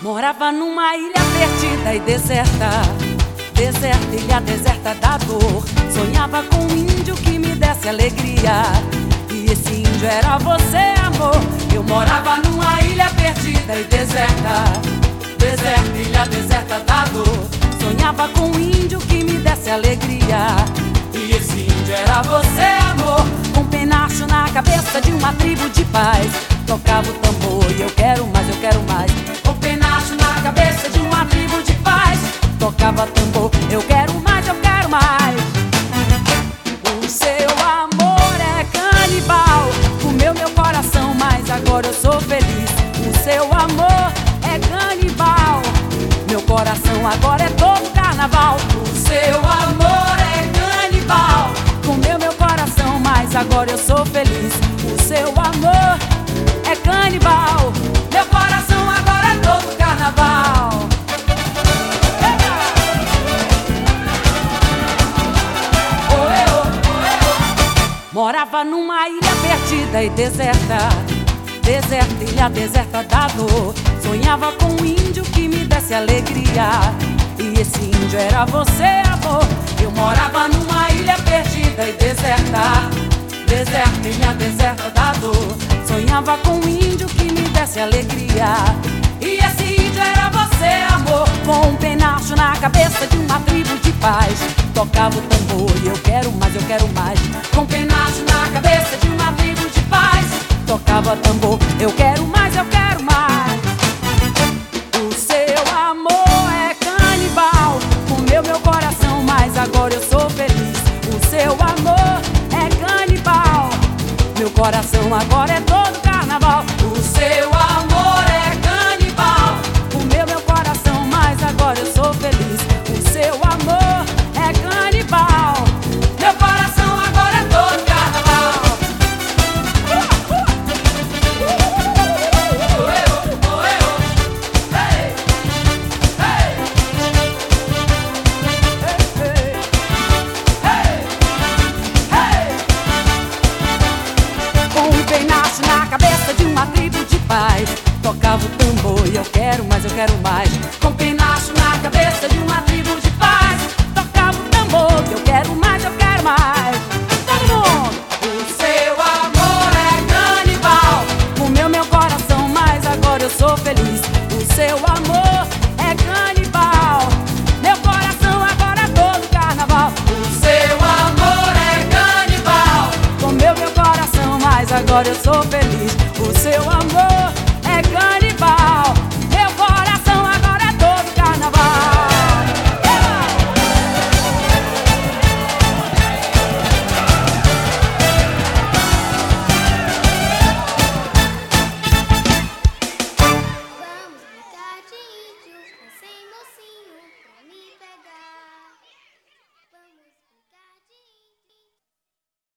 Morava numa ilha perdida e deserta. Deserta, ilha deserta da dor. Sonhava com um índio que me desse alegria Era você, amor. Eu morava numa ilha perdida e deserta. Deserta, ilha deserta da dor. Sonhava com um índio que me desse alegria. E esse índio era você, amor. Com um penacho na cabeça de uma tribo de paz. Tocava o tambor e eu quero mais, eu quero mais. Cabeça de uma tribo de paz. Tocava tambor, eu quero coração agora é todo carnaval. O seu amor é canibal, comeu meu coração, mas agora eu sou feliz. O seu amor é canibal, meu coração agora é todo carnaval. Morava numa ilha perdida e deserta. Deserta, ilha deserta da dor. Sonhava com um índio que me desse alegria. E esse índio era você, amor. Eu morava numa ilha perdida e deserta. Deserta, ilha deserta da dor. Sonhava com um índio que me desse alegria. E esse índio era você, amor. Com um penacho na cabeça de uma tribo de paz. Tocava o tambor e eu quero mais, eu quero mais. Com penacho na Tambor, eu quero mais, eu quero mais. O seu amor é canibal. Comeu meu coração, mas agora eu sou feliz. O seu amor é canibal. Meu coração agora é Tocava o tambor e eu quero mais, eu quero mais. Com penacho na cabeça de uma tribo de paz. Tocava o tambor eu quero mais, eu quero mais. O seu amor é canibal. Comeu meu coração, mas agora eu sou feliz. O seu amor é canibal. Meu coração agora é todo carnaval. O seu amor é canibal. Comeu meu coração, mas agora eu sou feliz. O seu amor